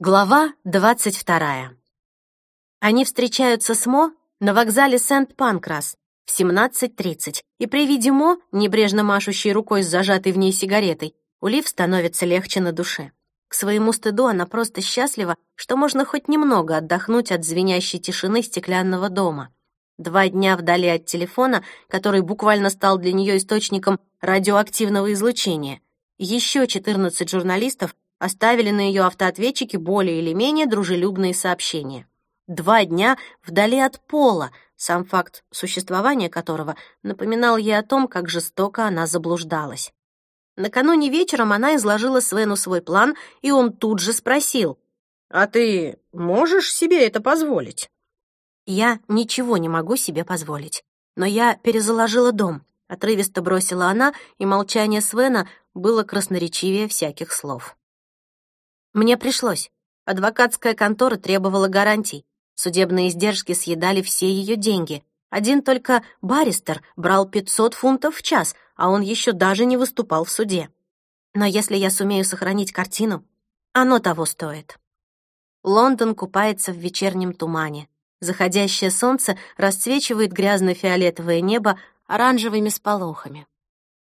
Глава двадцать вторая. Они встречаются с Мо на вокзале Сент-Панкрас в 17.30, и при виде Мо, небрежно машущей рукой с зажатой в ней сигаретой, у становится легче на душе. К своему стыду она просто счастлива, что можно хоть немного отдохнуть от звенящей тишины стеклянного дома. Два дня вдали от телефона, который буквально стал для нее источником радиоактивного излучения. Еще 14 журналистов оставили на ее автоответчике более или менее дружелюбные сообщения. Два дня вдали от пола, сам факт существования которого напоминал ей о том, как жестоко она заблуждалась. Накануне вечером она изложила Свену свой план, и он тут же спросил, «А ты можешь себе это позволить?» «Я ничего не могу себе позволить, но я перезаложила дом», — отрывисто бросила она, и молчание Свена было красноречивее всяких слов. Мне пришлось. Адвокатская контора требовала гарантий. Судебные издержки съедали все ее деньги. Один только баристер брал 500 фунтов в час, а он еще даже не выступал в суде. Но если я сумею сохранить картину, оно того стоит. Лондон купается в вечернем тумане. Заходящее солнце расцвечивает грязно-фиолетовое небо оранжевыми сполохами.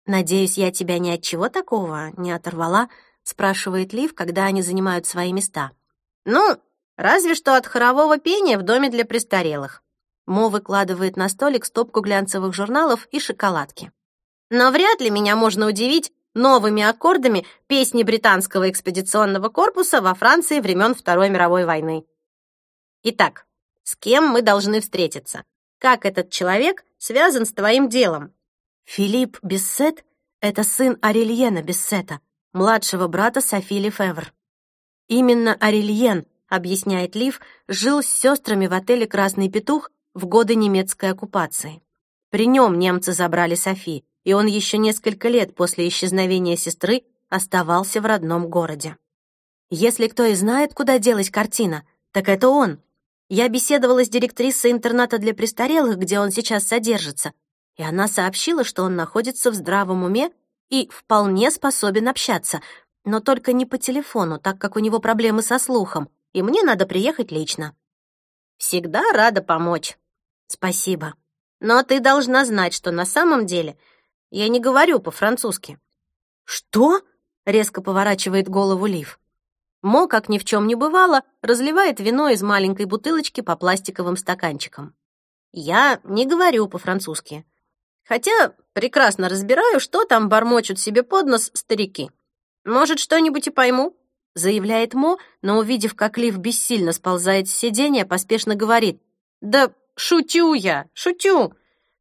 Надеюсь, я тебя ни от чего такого не оторвала, спрашивает Лив, когда они занимают свои места. Ну, разве что от хорового пения в доме для престарелых. Мо выкладывает на столик стопку глянцевых журналов и шоколадки. Но вряд ли меня можно удивить новыми аккордами песни британского экспедиционного корпуса во Франции времен Второй мировой войны. Итак, с кем мы должны встретиться? Как этот человек связан с твоим делом? Филипп Бессет — это сын Арельена Бессета, младшего брата Софи Лефевр. Именно Арельен, объясняет Лив, жил с сестрами в отеле «Красный петух» в годы немецкой оккупации. При нем немцы забрали Софи, и он еще несколько лет после исчезновения сестры оставался в родном городе. Если кто и знает, куда делась картина, так это он. Я беседовала с директрисой интерната для престарелых, где он сейчас содержится, и она сообщила, что он находится в здравом уме и вполне способен общаться, но только не по телефону, так как у него проблемы со слухом, и мне надо приехать лично. Всегда рада помочь. Спасибо. Но ты должна знать, что на самом деле я не говорю по-французски. Что? Резко поворачивает голову Лив. Мо, как ни в чем не бывало, разливает вино из маленькой бутылочки по пластиковым стаканчикам. Я не говорю по-французски. Хотя прекрасно разбираю, что там бормочут себе под нос старики. Может, что-нибудь и пойму?» заявляет Мо, но, увидев, как Лив бессильно сползает с сиденья, поспешно говорит. «Да шутю я, шутю!»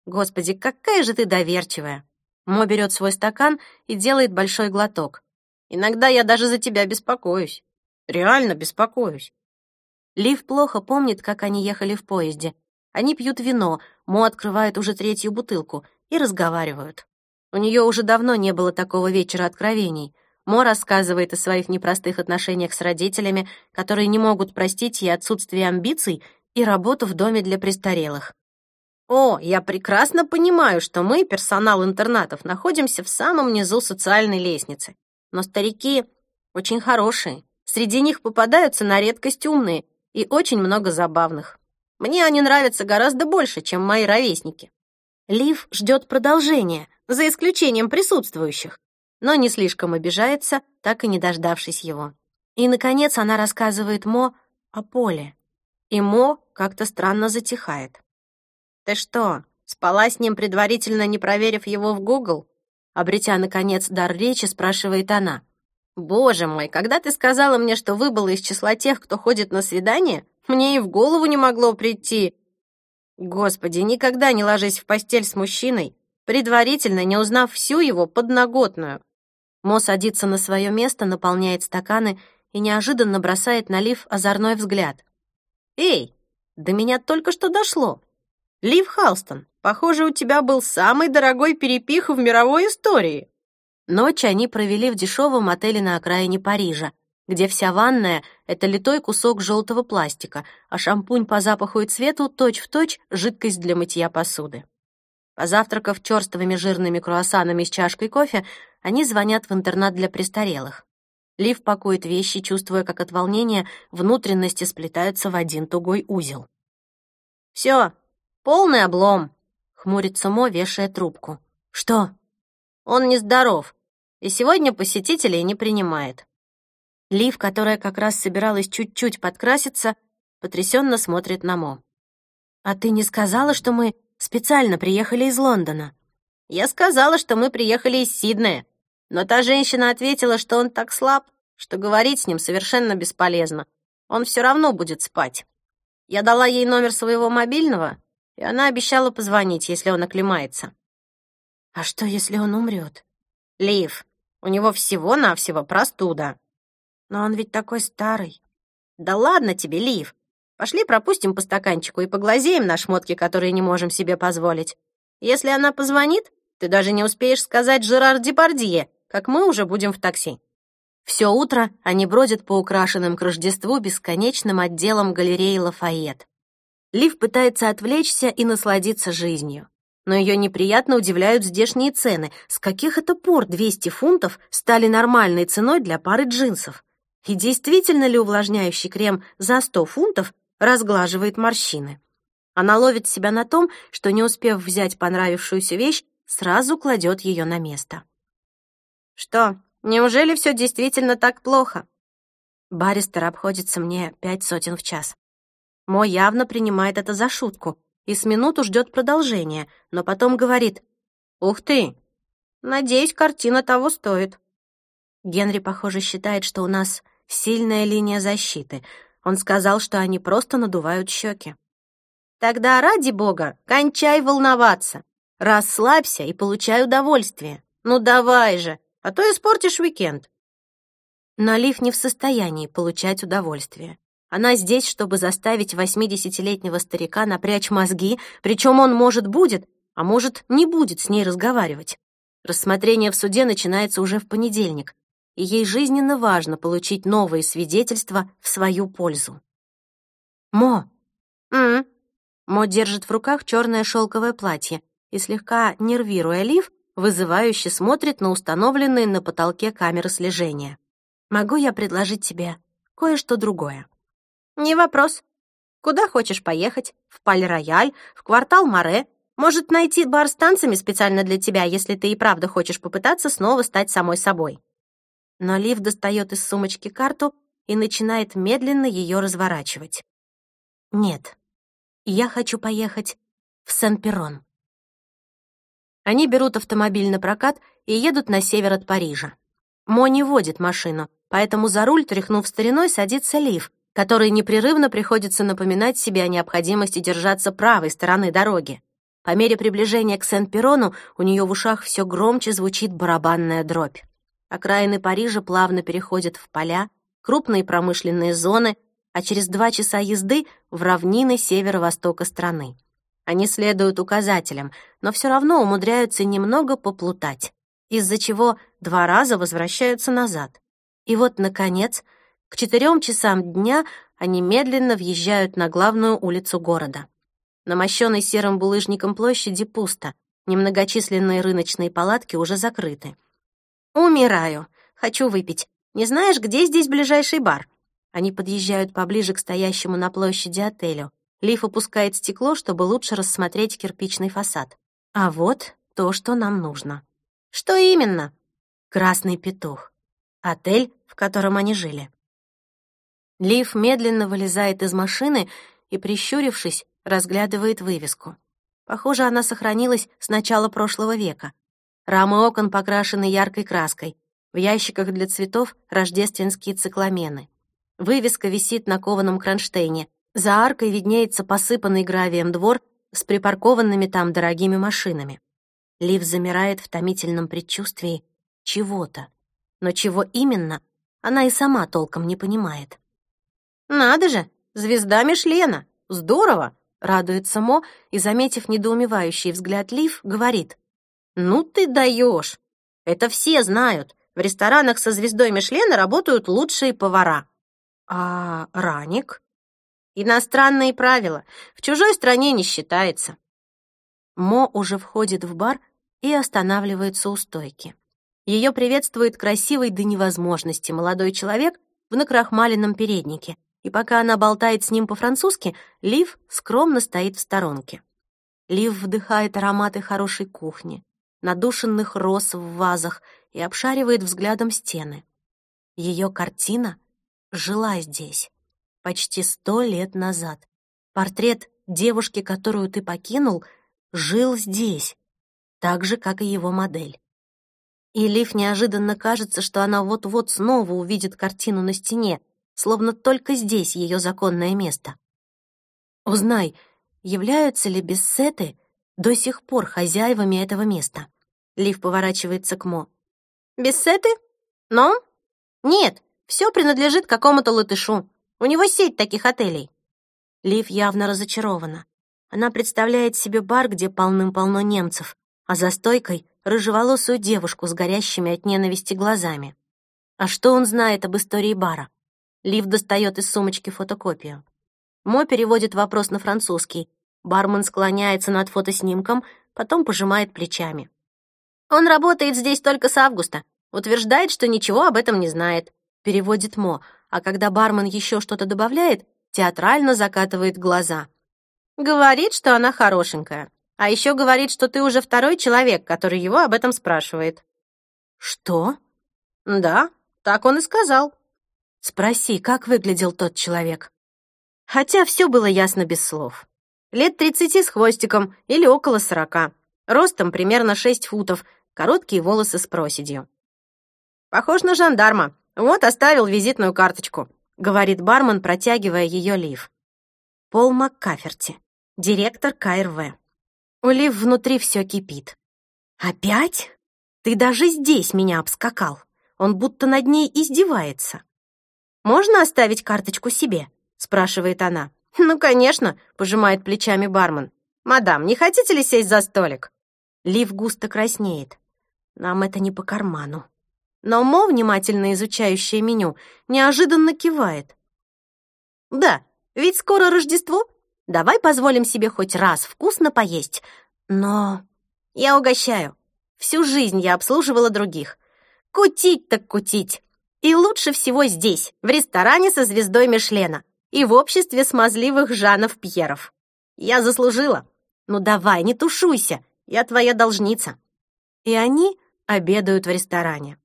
«Господи, какая же ты доверчивая!» Мо берет свой стакан и делает большой глоток. «Иногда я даже за тебя беспокоюсь. Реально беспокоюсь». Лив плохо помнит, как они ехали в поезде. Они пьют вино, Мо открывает уже третью бутылку и разговаривают. У нее уже давно не было такого вечера откровений. Мо рассказывает о своих непростых отношениях с родителями, которые не могут простить ей отсутствие амбиций и работу в доме для престарелых. «О, я прекрасно понимаю, что мы, персонал интернатов, находимся в самом низу социальной лестницы. Но старики очень хорошие. Среди них попадаются на редкость умные и очень много забавных. Мне они нравятся гораздо больше, чем мои ровесники. Лив ждет продолжения, за исключением присутствующих, но не слишком обижается, так и не дождавшись его. И, наконец, она рассказывает Мо о Поле. И Мо как-то странно затихает. «Ты что, спала с ним, предварительно не проверив его в Гугл?» Обретя, наконец, дар речи, спрашивает она. «Боже мой, когда ты сказала мне, что выбыла из числа тех, кто ходит на свидание, мне и в голову не могло прийти, Господи, никогда не ложись в постель с мужчиной, предварительно не узнав всю его подноготную. Мо садится на свое место, наполняет стаканы и неожиданно бросает на Лив озорной взгляд. «Эй, до меня только что дошло. Лив Халстон, похоже, у тебя был самый дорогой перепих в мировой истории». Ночь они провели в дешевом отеле на окраине Парижа, где вся ванная — это литой кусок желтого пластика, а шампунь по запаху и цвету точь-в-точь точь жидкость для мытья посуды. Позавтракав черствыми жирными круассанами с чашкой кофе, они звонят в интернат для престарелых. Лив пакует вещи, чувствуя, как от волнения внутренности сплетаются в один тугой узел. «Всё, полный облом», — хмурится Мо, вешая трубку. «Что?» «Он нездоров, и сегодня посетителей не принимает». Лив, которая как раз собиралась чуть-чуть подкраситься, потрясенно смотрит на Мо. «А ты не сказала, что мы специально приехали из Лондона?» «Я сказала, что мы приехали из Сиднея», но та женщина ответила, что он так слаб, что говорить с ним совершенно бесполезно. Он все равно будет спать. Я дала ей номер своего мобильного, и она обещала позвонить, если он оклемается. А что, если он умрет? Лив, у него всего-навсего простуда. Но он ведь такой старый. Да ладно тебе, Лив. Пошли пропустим по стаканчику и поглазеем на шмотки, которые не можем себе позволить. Если она позвонит, ты даже не успеешь сказать Жерар Депардье, как мы уже будем в такси. Все утро они бродят по украшенным к Рождеству бесконечным отделам галереи Лафайет. Лив пытается отвлечься и насладиться жизнью. Но ее неприятно удивляют здешние цены. С каких это пор 200 фунтов стали нормальной ценой для пары джинсов? И действительно ли увлажняющий крем за 100 фунтов разглаживает морщины? Она ловит себя на том, что, не успев взять понравившуюся вещь, сразу кладет ее на место. «Что, неужели все действительно так плохо?» Баристер обходится мне пять сотен в час. Мой явно принимает это за шутку и с минуту ждет продолжения, но потом говорит «Ух ты! Надеюсь, картина того стоит». Генри, похоже, считает, что у нас сильная линия защиты. Он сказал, что они просто надувают щеки. «Тогда, ради бога, кончай волноваться. Расслабься и получай удовольствие. Ну давай же, а то испортишь уикенд. Но Лив не в состоянии получать удовольствие. Она здесь, чтобы заставить 80-летнего старика напрячь мозги, причем он, может, будет, а может, не будет с ней разговаривать. Рассмотрение в суде начинается уже в понедельник, и ей жизненно важно получить новые свидетельства в свою пользу. «Мо!» «М?» Мо держит в руках черное шелковое платье и, слегка нервируя Лив, вызывающе смотрит на установленные на потолке камеры слежения. «Могу я предложить тебе кое-что другое?» «Не вопрос. Куда хочешь поехать? В Паль-Рояль? В квартал Море? Может, найти бар с танцами специально для тебя, если ты и правда хочешь попытаться снова стать самой собой?» Но Лив достает из сумочки карту и начинает медленно ее разворачивать. «Нет, я хочу поехать в Сен-Перрон». Они берут автомобиль на прокат и едут на север от Парижа. Мо не водит машину, поэтому за руль, тряхнув стариной, садится Лив, который непрерывно приходится напоминать себе о необходимости держаться правой стороны дороги. По мере приближения к Сен-Перрону у нее в ушах все громче звучит барабанная дробь. Окраины Парижа плавно переходят в поля, крупные промышленные зоны, а через два часа езды — в равнины северо-востока страны. Они следуют указателям, но все равно умудряются немного поплутать, из-за чего два раза возвращаются назад. И вот, наконец, к четырем часам дня они медленно въезжают на главную улицу города. На мощенной серым булыжником площади пусто, немногочисленные рыночные палатки уже закрыты. «Умираю. Хочу выпить. Не знаешь, где здесь ближайший бар?» Они подъезжают поближе к стоящему на площади отелю. Лиф опускает стекло, чтобы лучше рассмотреть кирпичный фасад. А вот то, что нам нужно. Что именно? Красный петух. Отель, в котором они жили. Лив медленно вылезает из машины и, прищурившись, разглядывает вывеску. Похоже, она сохранилась с начала прошлого века. Рамы окон покрашены яркой краской. В ящиках для цветов рождественские цикламены. Вывеска висит на кованом кронштейне, за аркой виднеется посыпанный гравием двор с припаркованными там дорогими машинами. Лив замирает в томительном предчувствии чего-то. Но чего именно, она и сама толком не понимает. «Надо же! Звезда Мишлена! Здорово!» — радуется Мо и, заметив недоумевающий взгляд Лив, говорит. «Ну ты даешь! Это все знают. В ресторанах со звездой Мишлена работают лучшие повара». «А Раник?» Иностранные правила. В чужой стране не считается. Мо уже входит в бар и останавливается у стойки. Ее приветствует красивый до невозможности молодой человек в накрахмаленном переднике, и пока она болтает с ним по-французски, Лив скромно стоит в сторонке. Лив вдыхает ароматы хорошей кухни, надушенных роз в вазах и обшаривает взглядом стены. Ее картина жила здесь почти сто лет назад. Портрет девушки, которую ты покинул, жил здесь, так же, как и его модель. И Лив неожиданно кажется, что она вот-вот снова увидит картину на стене, словно только здесь ее законное место. Узнай, являются ли бессеты до сих пор хозяевами этого места? Лив поворачивается к Мо. Бессеты? Но? Нет, все принадлежит какому-то латышу. У него сеть таких отелей. Лив явно разочарована. Она представляет себе бар, где полным-полно немцев, а за стойкой — рыжеволосую девушку с горящими от ненависти глазами. А что он знает об истории бара? Лив достает из сумочки фотокопию. Мо переводит вопрос на французский. Бармен склоняется над фотоснимком, потом пожимает плечами. «Он работает здесь только с августа. Утверждает, что ничего об этом не знает», — переводит Мо, а когда бармен еще что-то добавляет, театрально закатывает глаза. Говорит, что она хорошенькая. А еще говорит, что ты уже второй человек, который его об этом спрашивает. Что? Да, так он и сказал. Спроси, как выглядел тот человек. Хотя все было ясно без слов. Лет тридцати с хвостиком или около сорока. Ростом примерно шесть футов, короткие волосы с проседью. Похож на жандарма, «Вот оставил визитную карточку», — говорит бармен, протягивая ее Лив. Пол Маккаферти, директор КРВ. У Лив внутри все кипит. «Опять? Ты даже здесь меня обскакал. Он будто над ней издевается». «Можно оставить карточку себе?» — спрашивает она. «Ну, конечно», — пожимает плечами бармен. «Мадам, не хотите ли сесть за столик?» Лив густо краснеет. «Нам это не по карману». Но Мо, внимательно изучающая меню, неожиданно кивает. «Да, ведь скоро Рождество. Давай позволим себе хоть раз вкусно поесть. Но я угощаю. Всю жизнь я обслуживала других. Кутить так кутить. И лучше всего здесь, в ресторане со звездой Мишлена и в обществе смазливых Жанов Пьеров. Я заслужила. Ну давай, не тушуйся, я твоя должница». И они обедают в ресторане.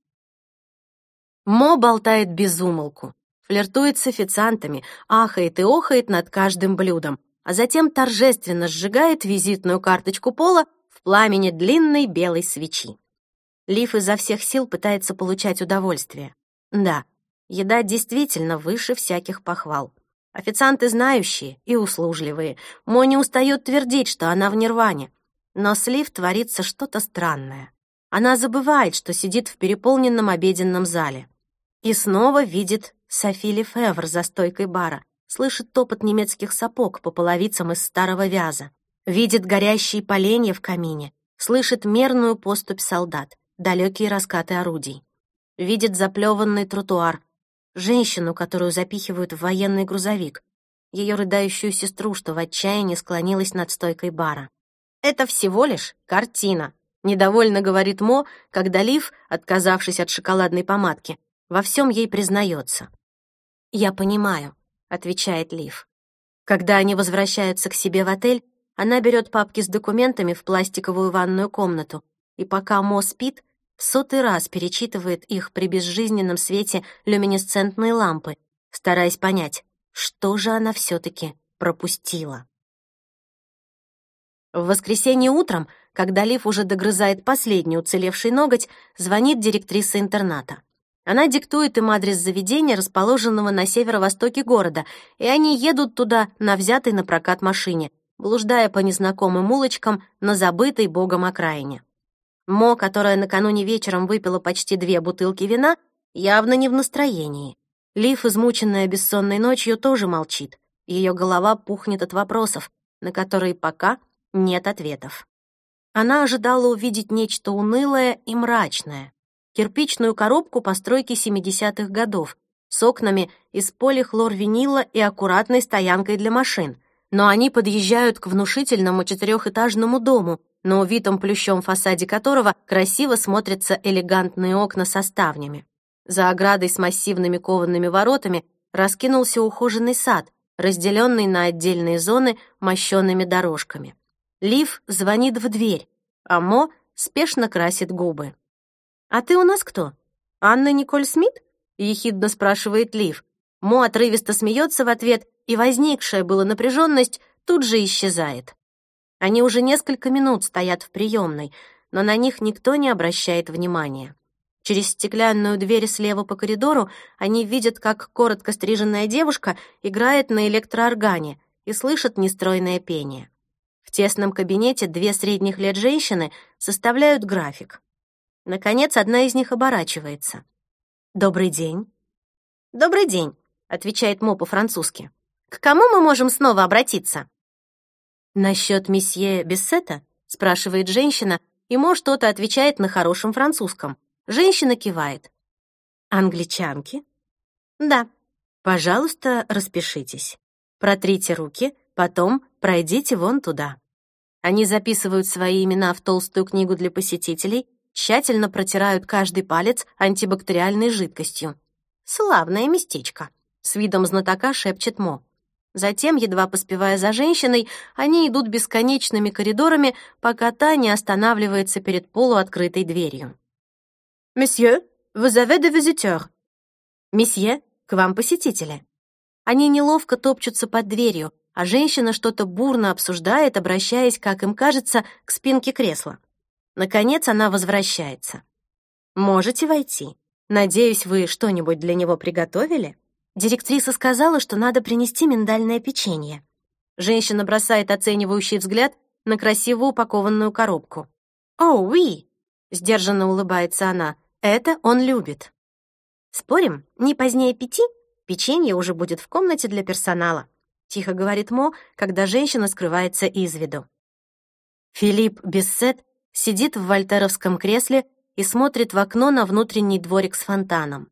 Мо болтает без умолку, флиртует с официантами, ахает и охает над каждым блюдом, а затем торжественно сжигает визитную карточку Пола в пламени длинной белой свечи. Лив изо всех сил пытается получать удовольствие. Да, еда действительно выше всяких похвал. Официанты знающие и услужливые. Мо не устает твердить, что она в нирване. Но с Лив творится что-то странное. Она забывает, что сидит в переполненном обеденном зале. И снова видит Софи Лефевр за стойкой бара, слышит топот немецких сапог по половицам из старого вяза, видит горящие поленья в камине, слышит мерную поступь солдат, далекие раскаты орудий. Видит заплеванный тротуар, женщину, которую запихивают в военный грузовик, ее рыдающую сестру, что в отчаянии склонилась над стойкой бара. Это всего лишь картина, Недовольно говорит Мо, когда Лив, отказавшись от шоколадной помадки, во всем ей признается. «Я понимаю», — отвечает Лив. Когда они возвращаются к себе в отель, она берет папки с документами в пластиковую ванную комнату, и пока Мо спит, в сотый раз перечитывает их при безжизненном свете люминесцентной лампы, стараясь понять, что же она все таки пропустила. В воскресенье утром когда Лив уже догрызает последний уцелевший ноготь, звонит директриса интерната. Она диктует им адрес заведения, расположенного на северо-востоке города, и они едут туда на взятой на прокат машине, блуждая по незнакомым улочкам на забытой богом окраине. Мо, которая накануне вечером выпила почти две бутылки вина, явно не в настроении. Лив, измученная бессонной ночью, тоже молчит. Ее голова пухнет от вопросов, на которые пока нет ответов. Она ожидала увидеть нечто унылое и мрачное. Кирпичную коробку постройки 70-х годов с окнами из полихлорвинила и аккуратной стоянкой для машин. Но они подъезжают к внушительному четырехэтажному дому, на увитом плющом фасаде которого красиво смотрятся элегантные окна со ставнями. За оградой с массивными коваными воротами раскинулся ухоженный сад, разделенный на отдельные зоны мощенными дорожками. Лив звонит в дверь, а Мо спешно красит губы. «А ты у нас кто? Анна Николь Смит?» — ехидно спрашивает Лив. Мо отрывисто смеется в ответ, и возникшая была напряженность тут же исчезает. Они уже несколько минут стоят в приемной, но на них никто не обращает внимания. Через стеклянную дверь слева по коридору они видят, как коротко стриженная девушка играет на электрооргане и слышат нестройное пение. В тесном кабинете две средних лет женщины составляют график. Наконец, одна из них оборачивается. «Добрый день». «Добрый день», — отвечает Мо по-французски. «К кому мы можем снова обратиться?» «Насчет месье Бессета?» — спрашивает женщина, и Мо что-то отвечает на хорошем французском. Женщина кивает. «Англичанки?» «Да». «Пожалуйста, распишитесь. Протрите руки, потом пройдите вон туда». Они записывают свои имена в толстую книгу для посетителей, тщательно протирают каждый палец антибактериальной жидкостью. «Славное местечко», — с видом знатока шепчет Мо. Затем, едва поспевая за женщиной, они идут бесконечными коридорами, пока та не останавливается перед полуоткрытой дверью. «Месье, vous avez visiteurs?» «Месье, к вам посетители». Они неловко топчутся под дверью, а женщина что-то бурно обсуждает, обращаясь, как им кажется, к спинке кресла. Наконец она возвращается. «Можете войти. Надеюсь, вы что-нибудь для него приготовили?» Директриса сказала, что надо принести миндальное печенье. Женщина бросает оценивающий взгляд на красиво упакованную коробку. «О, уи!» — сдержанно улыбается она. «Это он любит». «Спорим, не позднее пяти печенье уже будет в комнате для персонала», — тихо говорит Мо, когда женщина скрывается из виду. Филипп Бессет сидит в вольтеровском кресле и смотрит в окно на внутренний дворик с фонтаном.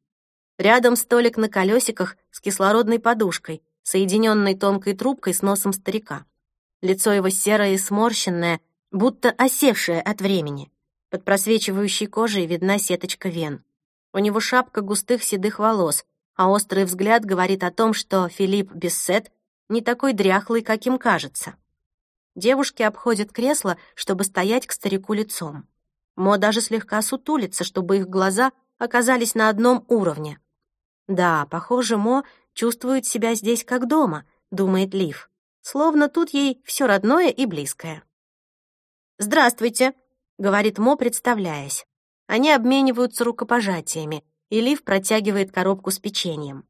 Рядом столик на колесиках с кислородной подушкой, соединенной тонкой трубкой с носом старика. Лицо его серое и сморщенное, будто осевшее от времени. Под просвечивающей кожей видна сеточка вен. У него шапка густых седых волос, а острый взгляд говорит о том, что Филипп Бессет не такой дряхлый, каким кажется. Девушки обходят кресло, чтобы стоять к старику лицом. Мо даже слегка сутулится, чтобы их глаза оказались на одном уровне. Да, похоже, Мо чувствует себя здесь как дома, думает Лив. Словно тут ей все родное и близкое. «Здравствуйте», — говорит Мо, представляясь. Они обмениваются рукопожатиями, и Лив протягивает коробку с печеньем.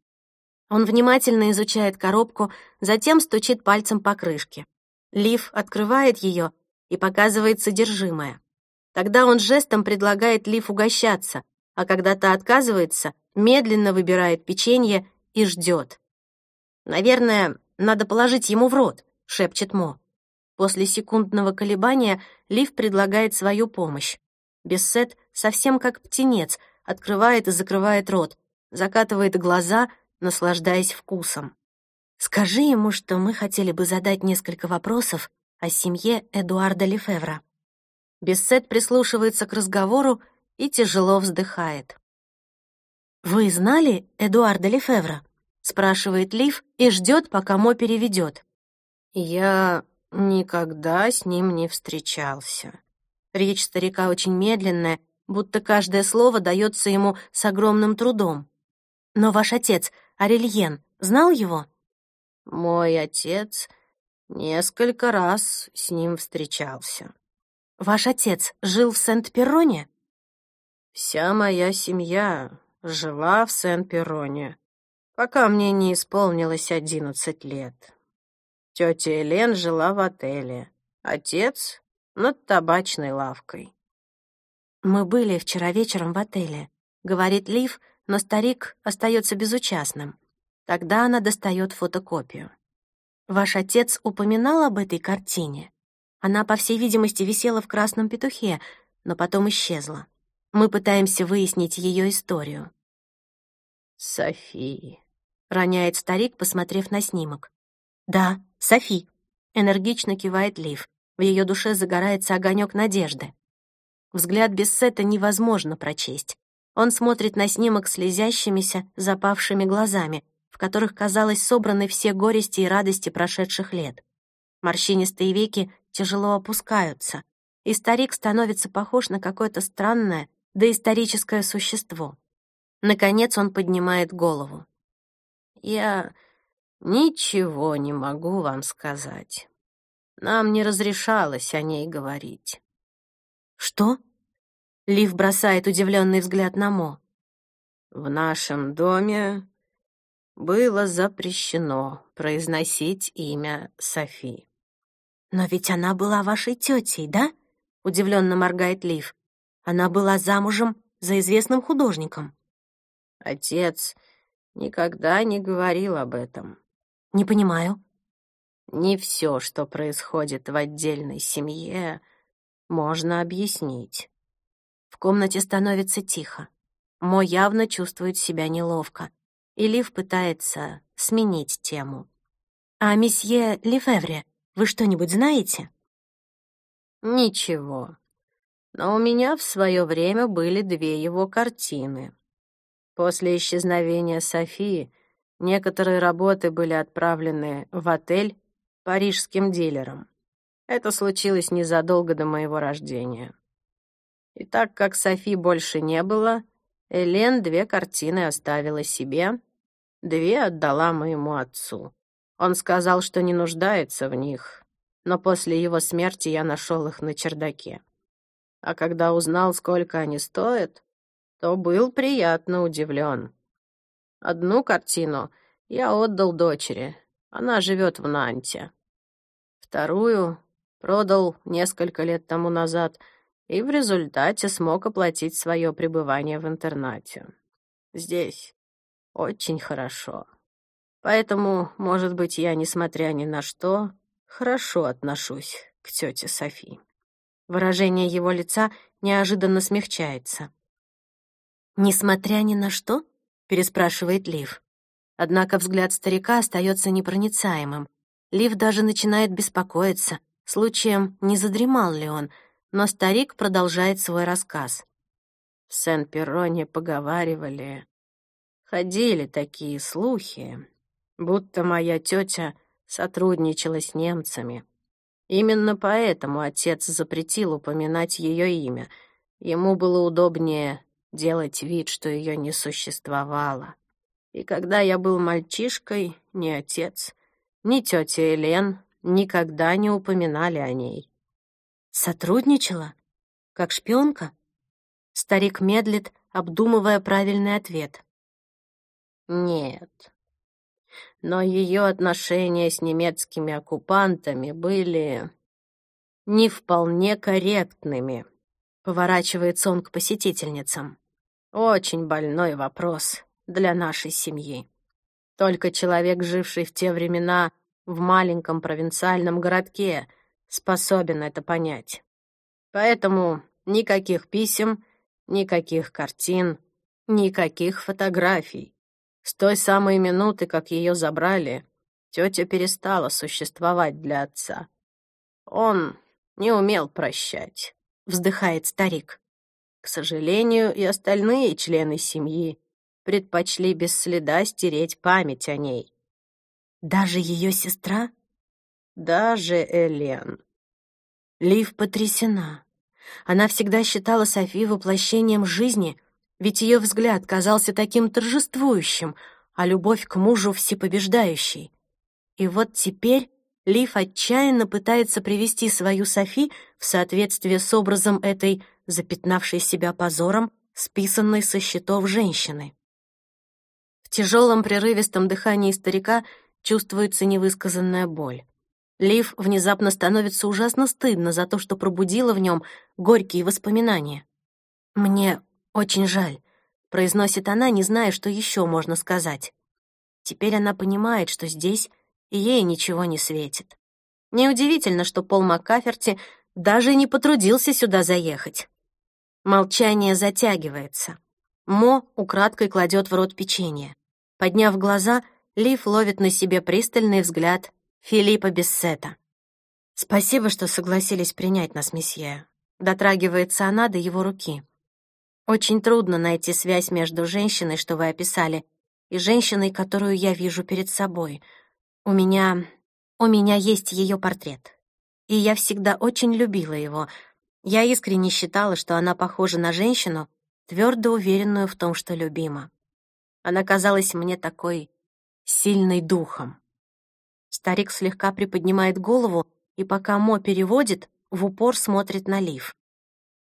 Он внимательно изучает коробку, затем стучит пальцем по крышке. Лив открывает ее и показывает содержимое. Тогда он жестом предлагает Лив угощаться, а когда та отказывается, медленно выбирает печенье и ждет. «Наверное, надо положить ему в рот», — шепчет Мо. После секундного колебания Лив предлагает свою помощь. Бессет совсем как птенец, открывает и закрывает рот, закатывает глаза, наслаждаясь вкусом. «Скажи ему, что мы хотели бы задать несколько вопросов о семье Эдуарда Лефевра». Бессет прислушивается к разговору и тяжело вздыхает. «Вы знали Эдуарда Лефевра?» — спрашивает Лив и ждет, пока Мо переведет. «Я никогда с ним не встречался». Речь старика очень медленная, будто каждое слово дается ему с огромным трудом. «Но ваш отец, Арельен, знал его?» «Мой отец несколько раз с ним встречался». «Ваш отец жил в Сент-Перроне?» Вся моя семья жила в Сен-Перроне, пока мне не исполнилось одиннадцать лет. Тетя Элен жила в отеле, отец — над табачной лавкой. «Мы были вчера вечером в отеле», — говорит Лив, но старик остается безучастным. Тогда она достает фотокопию. «Ваш отец упоминал об этой картине? Она, по всей видимости, висела в красном петухе, но потом исчезла. Мы пытаемся выяснить ее историю. «Софи», — роняет старик, посмотрев на снимок. «Да, Софи», — энергично кивает Лив. В ее душе загорается огонек надежды. Взгляд Бессета невозможно прочесть. Он смотрит на снимок слезящимися, запавшими глазами, в которых, казалось, собраны все горести и радости прошедших лет. Морщинистые веки тяжело опускаются, и старик становится похож на какое-то странное, доисторическое существо. Наконец он поднимает голову. «Я ничего не могу вам сказать. Нам не разрешалось о ней говорить». «Что?» Лив бросает удивленный взгляд на Мо. «В нашем доме было запрещено произносить имя Софи». «Но ведь она была вашей тетей, да?» — удивленно моргает Лив. «Она была замужем за известным художником». Отец никогда не говорил об этом. «Не понимаю». «Не все, что происходит в отдельной семье, можно объяснить». В комнате становится тихо. Мо явно чувствует себя неловко, и Лив пытается сменить тему. «А месье Лефевре вы что-нибудь знаете?» «Ничего. Но у меня в свое время были две его картины. После исчезновения Софии некоторые работы были отправлены в отель парижским дилерам. Это случилось незадолго до моего рождения. И так как Софи больше не было, Элен две картины оставила себе, две отдала моему отцу. Он сказал, что не нуждается в них, но после его смерти я нашел их на чердаке. А когда узнал, сколько они стоят, то был приятно удивлен. Одну картину я отдал дочери, она живет в Нанте. Вторую продал несколько лет тому назад — и в результате смог оплатить свое пребывание в интернате. Здесь очень хорошо. Поэтому, может быть, я, несмотря ни на что, хорошо отношусь к тете Софи. Выражение его лица неожиданно смягчается. «Несмотря ни на что?» — переспрашивает Лив. Однако взгляд старика остается непроницаемым. Лив даже начинает беспокоиться, случаем не задремал ли он — но старик продолжает свой рассказ. В Сен-Перроне поговаривали, ходили такие слухи, будто моя тетя сотрудничала с немцами. Именно поэтому отец запретил упоминать ее имя. Ему было удобнее делать вид, что ее не существовало. И когда я был мальчишкой, ни отец, ни тетя Элен никогда не упоминали о ней. Сотрудничала? Как шпионка? Старик медлит, обдумывая правильный ответ. Нет. Но ее отношения с немецкими оккупантами были не вполне корректными. Поворачивается он к посетительницам. Очень больной вопрос для нашей семьи. Только человек, живший в те времена в маленьком провинциальном городке, способен это понять. Поэтому никаких писем, никаких картин, никаких фотографий. С той самой минуты, как ее забрали, тетя перестала существовать для отца. Он не умел прощать, вздыхает старик. К сожалению, и остальные члены семьи предпочли без следа стереть память о ней. Даже ее сестра? Даже Элен. Лив потрясена. Она всегда считала Софи воплощением жизни, ведь ее взгляд казался таким торжествующим, а любовь к мужу всепобеждающей. И вот теперь Лив отчаянно пытается привести свою Софи в соответствие с образом этой, запятнавшей себя позором, списанной со счетов женщины. В тяжелом прерывистом дыхании старика чувствуется невысказанная боль. Лив внезапно становится ужасно стыдно за то, что пробудила в нем горькие воспоминания. «Мне очень жаль», — произносит она, не зная, что еще можно сказать. Теперь она понимает, что здесь ей ничего не светит. Неудивительно, что Пол Маккаферти даже не потрудился сюда заехать. Молчание затягивается. Мо украдкой кладет в рот печенье. Подняв глаза, Лив ловит на себе пристальный взгляд Филиппа Бессета. «Спасибо, что согласились принять нас, месье», — дотрагивается она до его руки. «Очень трудно найти связь между женщиной, что вы описали, и женщиной, которую я вижу перед собой. У меня... у меня есть ее портрет. И я всегда очень любила его. Я искренне считала, что она похожа на женщину, твердо уверенную в том, что любима. Она казалась мне такой сильной духом. Старик слегка приподнимает голову, и пока Мо переводит, в упор смотрит на Лив.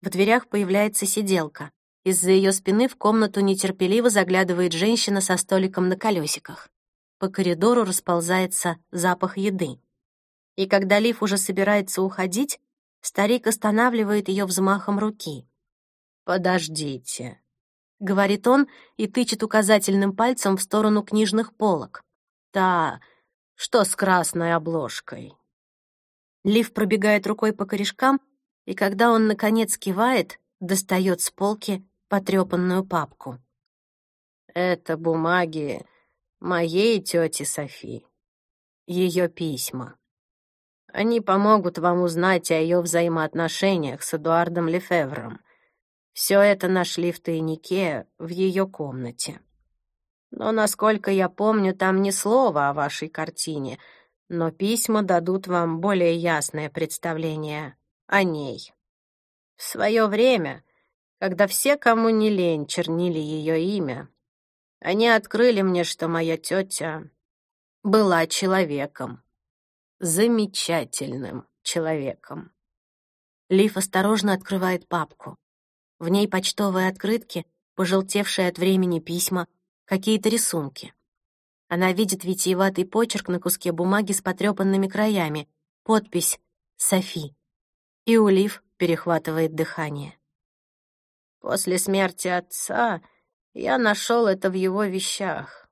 В дверях появляется сиделка. Из-за ее спины в комнату нетерпеливо заглядывает женщина со столиком на колесиках. По коридору расползается запах еды. И когда Лив уже собирается уходить, старик останавливает ее взмахом руки. «Подождите», — говорит он и тычет указательным пальцем в сторону книжных полок. «Та, что с красной обложкой?» Лив пробегает рукой по корешкам, и когда он, наконец, кивает, достает с полки потрепанную папку. «Это бумаги моей тети Софи. Ее письма. Они помогут вам узнать о ее взаимоотношениях с Эдуардом Лефевром. Все это нашли в тайнике в ее комнате. Но, насколько я помню, там ни слова о вашей картине, но письма дадут вам более ясное представление о ней. В свое время когда все, кому не лень, чернили ее имя, они открыли мне, что моя тетя была человеком, замечательным человеком. Лив осторожно открывает папку. В ней почтовые открытки, пожелтевшие от времени письма, какие-то рисунки. Она видит витиеватый почерк на куске бумаги с потрепанными краями, подпись «Софи». И у Лив перехватывает дыхание. После смерти отца я нашел это в его вещах.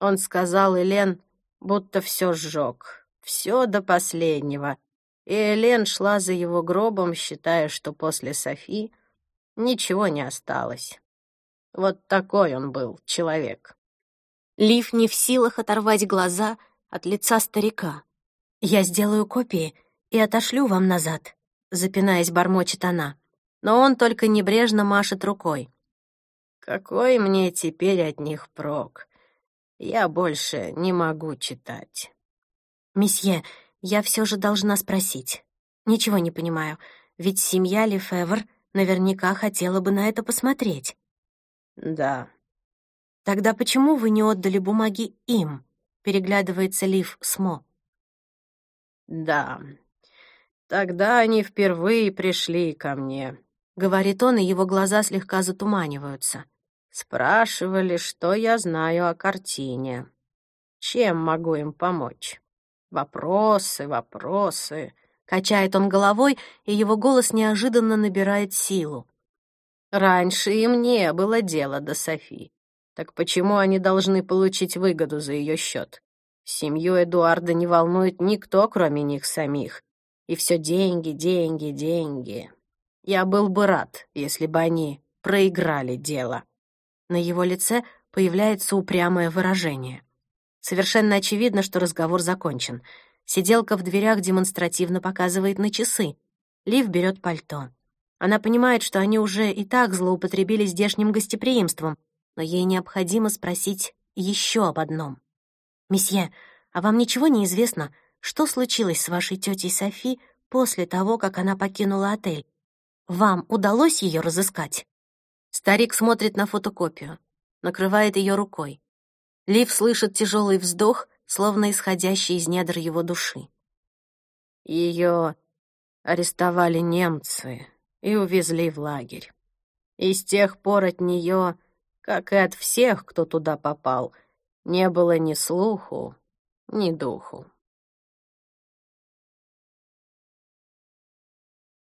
Он сказал Элен, будто все сжег, все до последнего, и Элен шла за его гробом, считая, что после Софи ничего не осталось. Вот такой он был человек. Лив не в силах оторвать глаза от лица старика. «Я сделаю копии и отошлю вам назад», — запинаясь, бормочет она но он только небрежно машет рукой. «Какой мне теперь от них прок? Я больше не могу читать». «Месье, я все же должна спросить. Ничего не понимаю, ведь семья Лефевр наверняка хотела бы на это посмотреть». «Да». «Тогда почему вы не отдали бумаги им?» — переглядывается Лив с Мо. «Да, тогда они впервые пришли ко мне. — говорит он, и его глаза слегка затуманиваются. «Спрашивали, что я знаю о картине. Чем могу им помочь? Вопросы, вопросы». Качает он головой, и его голос неожиданно набирает силу. «Раньше им не было дела до Софи. Так почему они должны получить выгоду за ее счет? Семью Эдуарда не волнует никто, кроме них самих. И все деньги, деньги, деньги. Я был бы рад, если бы они проиграли дело. На его лице появляется упрямое выражение. Совершенно очевидно, что разговор закончен. Сиделка в дверях демонстративно показывает на часы. Лив берет пальто. Она понимает, что они уже и так злоупотребили здешним гостеприимством, но ей необходимо спросить еще об одном. «Месье, а вам ничего не известно, что случилось с вашей тетей Софи после того, как она покинула отель? Вам удалось ее разыскать?» Старик смотрит на фотокопию, накрывает ее рукой. Лив слышит тяжелый вздох, словно исходящий из недр его души. Ее арестовали немцы и увезли в лагерь. И с тех пор от нее, как и от всех, кто туда попал, не было ни слуху, ни духу.